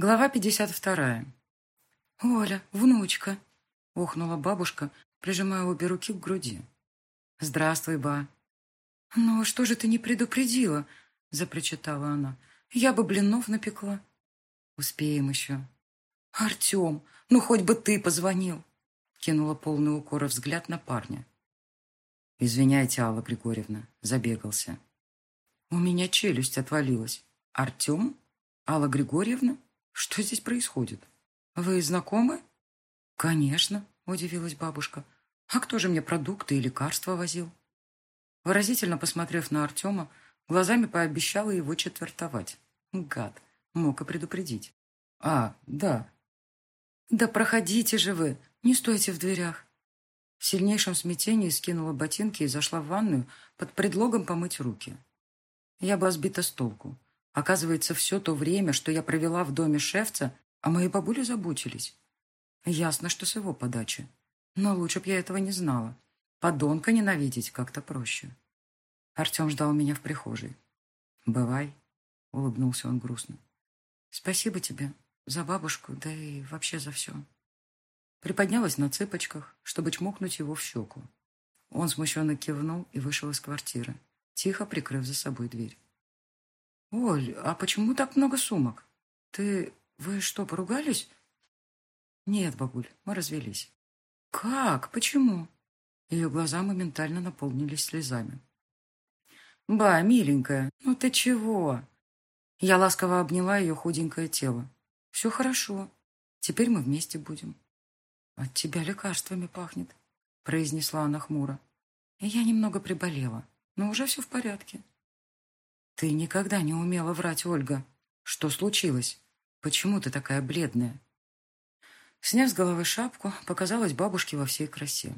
Глава 52. «Оля, внучка!» — охнула бабушка, прижимая обе руки к груди. «Здравствуй, ба!» «Ну, что же ты не предупредила?» — запричитала она. «Я бы блинов напекла». «Успеем еще». «Артем, ну хоть бы ты позвонил!» — кинула полный укора взгляд на парня. «Извиняйте, Алла Григорьевна, забегался». У меня челюсть отвалилась. «Артем? Алла Григорьевна?» Что здесь происходит? Вы знакомы? Конечно, удивилась бабушка. А кто же мне продукты и лекарства возил? Выразительно посмотрев на Артема, глазами пообещала его четвертовать. Гад, мог и предупредить. А, да. Да проходите же вы, не стойте в дверях. В сильнейшем смятении скинула ботинки и зашла в ванную под предлогом помыть руки. Я была сбита с толку. Оказывается, все то время, что я провела в доме шефца, о моей бабуле заботились. Ясно, что с его подачи. Но лучше б я этого не знала. Подонка ненавидеть как-то проще. Артем ждал меня в прихожей. «Бывай», — улыбнулся он грустно. «Спасибо тебе за бабушку, да и вообще за все». Приподнялась на цыпочках, чтобы чмокнуть его в щеку. Он смущенно кивнул и вышел из квартиры, тихо прикрыв за собой дверь. «Оль, а почему так много сумок? Ты... Вы что, поругались?» «Нет, бабуль, мы развелись». «Как? Почему?» Ее глаза моментально наполнились слезами. «Ба, миленькая, ну ты чего?» Я ласково обняла ее худенькое тело. «Все хорошо. Теперь мы вместе будем». «От тебя лекарствами пахнет», — произнесла она хмуро. «Я немного приболела, но уже все в порядке». «Ты никогда не умела врать, Ольга. Что случилось? Почему ты такая бледная?» Сняв с головы шапку, показалась бабушке во всей красе.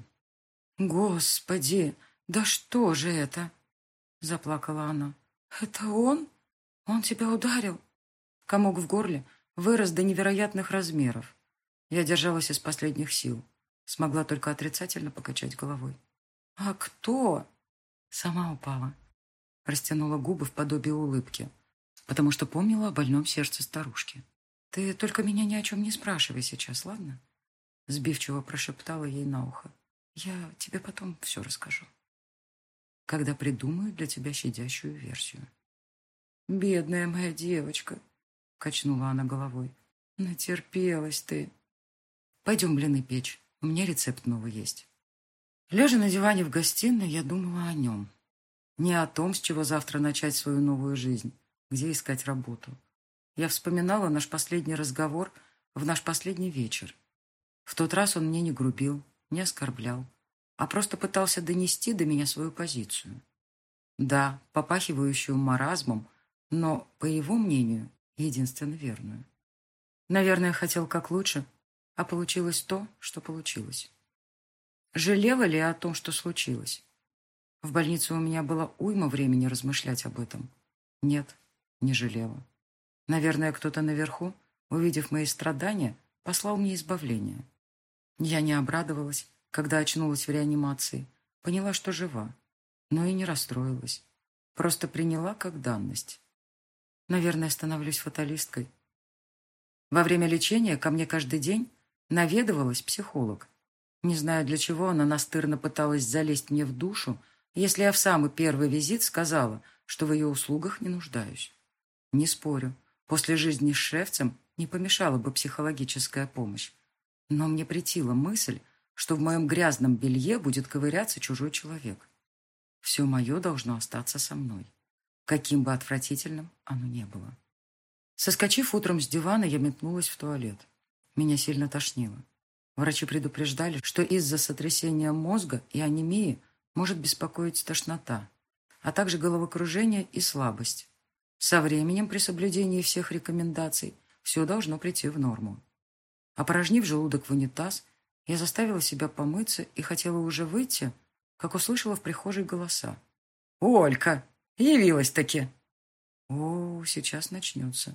«Господи, да что же это?» Заплакала она. «Это он? Он тебя ударил?» Комок в горле вырос до невероятных размеров. Я держалась из последних сил. Смогла только отрицательно покачать головой. «А кто?» Сама упала растянула губы в подобие улыбки, потому что помнила о больном сердце старушки. «Ты только меня ни о чем не спрашивай сейчас, ладно?» Сбивчиво прошептала ей на ухо. «Я тебе потом все расскажу, когда придумаю для тебя щадящую версию». «Бедная моя девочка!» — качнула она головой. «Натерпелась ты!» «Пойдем блины печь, у меня рецепт новый есть». Лежа на диване в гостиной, я думала о нем, не о том, с чего завтра начать свою новую жизнь, где искать работу. Я вспоминала наш последний разговор в наш последний вечер. В тот раз он мне не грубил, не оскорблял, а просто пытался донести до меня свою позицию. Да, попахивающую маразмом, но, по его мнению, единственно верную. Наверное, хотел как лучше, а получилось то, что получилось. Жалела ли я о том, что случилось? В больнице у меня было уйма времени размышлять об этом. Нет, не жалела. Наверное, кто-то наверху, увидев мои страдания, послал мне избавление. Я не обрадовалась, когда очнулась в реанимации, поняла, что жива, но и не расстроилась. Просто приняла как данность. Наверное, становлюсь фаталисткой. Во время лечения ко мне каждый день наведывалась психолог. Не знаю, для чего она настырно пыталась залезть мне в душу, если я в самый первый визит сказала, что в ее услугах не нуждаюсь. Не спорю, после жизни с шефцем не помешала бы психологическая помощь. Но мне претила мысль, что в моем грязном белье будет ковыряться чужой человек. Все мое должно остаться со мной, каким бы отвратительным оно не было. Соскочив утром с дивана, я метнулась в туалет. Меня сильно тошнило. Врачи предупреждали, что из-за сотрясения мозга и анемии может беспокоить тошнота, а также головокружение и слабость. Со временем при соблюдении всех рекомендаций все должно прийти в норму. Опорожнив желудок в унитаз, я заставила себя помыться и хотела уже выйти, как услышала в прихожей голоса. «Олька! Явилась-таки!» «О, сейчас начнется».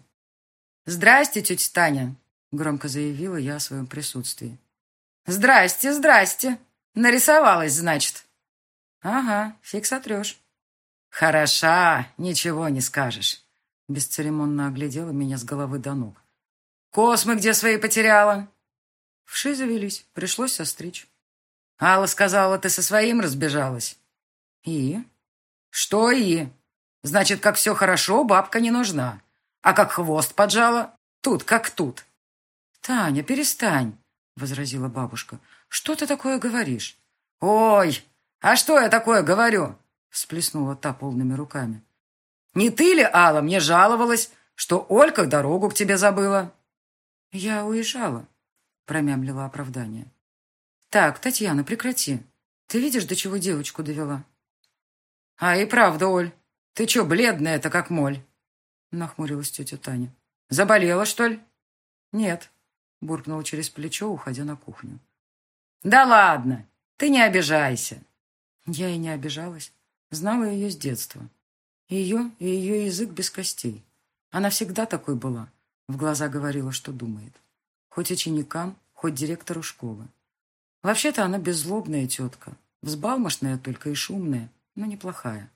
«Здрасте, тетя Таня!» — громко заявила я о своем присутствии. «Здрасте, здрасте! Нарисовалась, значит!» «Ага, фиг сотрешь». «Хороша, ничего не скажешь», — бесцеремонно оглядела меня с головы до ног. Космы где свои потеряла?» Вши завелись, пришлось состричь. Алла сказала, ты со своим разбежалась. И? Что и? Значит, как все хорошо, бабка не нужна. А как хвост поджала, тут как тут. Таня, перестань, возразила бабушка. Что ты такое говоришь? Ой, а что я такое говорю? Всплеснула та полными руками. Не ты ли, Алла, мне жаловалась, что Олька дорогу к тебе забыла? Я уезжала, промямлила оправдание. Так, Татьяна, прекрати. Ты видишь, до чего девочку довела? А и правда, Оль, ты че, бледная-то, как моль? Нахмурилась тетя Таня. Заболела, что ли? Нет, буркнула через плечо, уходя на кухню. Да ладно, ты не обижайся. Я и не обижалась. Знала ее с детства. Ее и ее язык без костей. Она всегда такой была. В глаза говорила, что думает. Хоть ученикам, хоть директору школы. Вообще-то она беззлобная тетка. Взбалмошная только и шумная, но неплохая.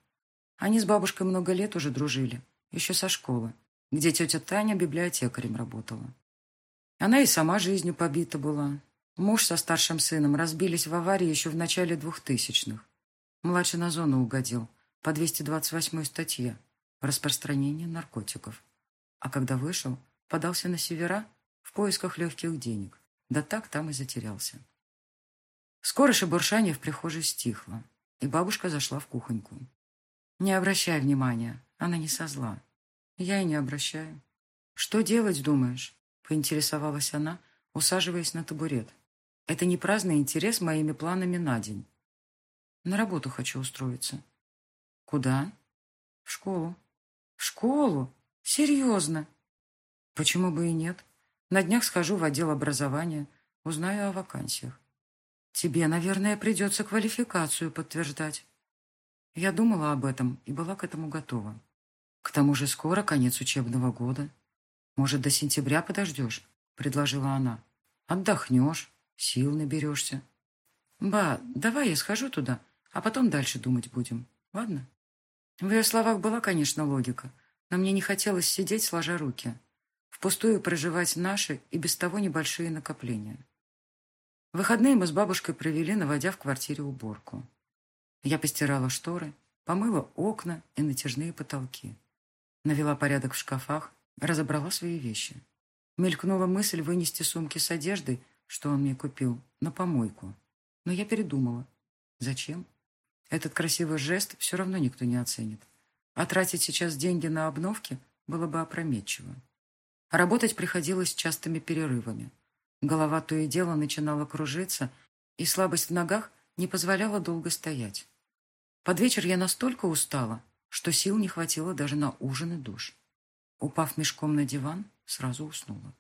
Они с бабушкой много лет уже дружили. Еще со школы, где тетя Таня библиотекарем работала. Она и сама жизнью побита была. Муж со старшим сыном разбились в аварии еще в начале двухтысячных. Младший на зону угодил по 228 статье «Распространение наркотиков». А когда вышел, подался на севера в поисках легких денег. Да так там и затерялся. Скоро шебуршание в прихожей стихло, и бабушка зашла в кухоньку. «Не обращай внимания, она не со зла. Я и не обращаю. Что делать, думаешь?» — поинтересовалась она, усаживаясь на табурет. «Это не праздный интерес моими планами на день. На работу хочу устроиться». «Куда?» «В школу». «В школу? Серьезно?» Почему бы и нет? На днях схожу в отдел образования, узнаю о вакансиях. Тебе, наверное, придется квалификацию подтверждать. Я думала об этом и была к этому готова. К тому же скоро конец учебного года. Может, до сентября подождешь, предложила она. Отдохнешь, сил наберешься. Ба, давай я схожу туда, а потом дальше думать будем, ладно? В ее словах была, конечно, логика, но мне не хотелось сидеть, сложа руки впустую проживать наши и без того небольшие накопления. Выходные мы с бабушкой провели, наводя в квартире уборку. Я постирала шторы, помыла окна и натяжные потолки. Навела порядок в шкафах, разобрала свои вещи. Мелькнула мысль вынести сумки с одеждой, что он мне купил, на помойку. Но я передумала. Зачем? Этот красивый жест все равно никто не оценит. А тратить сейчас деньги на обновки было бы опрометчиво. Работать приходилось частыми перерывами. Голова то и дело начинала кружиться, и слабость в ногах не позволяла долго стоять. Под вечер я настолько устала, что сил не хватило даже на ужин и душ. Упав мешком на диван, сразу уснула.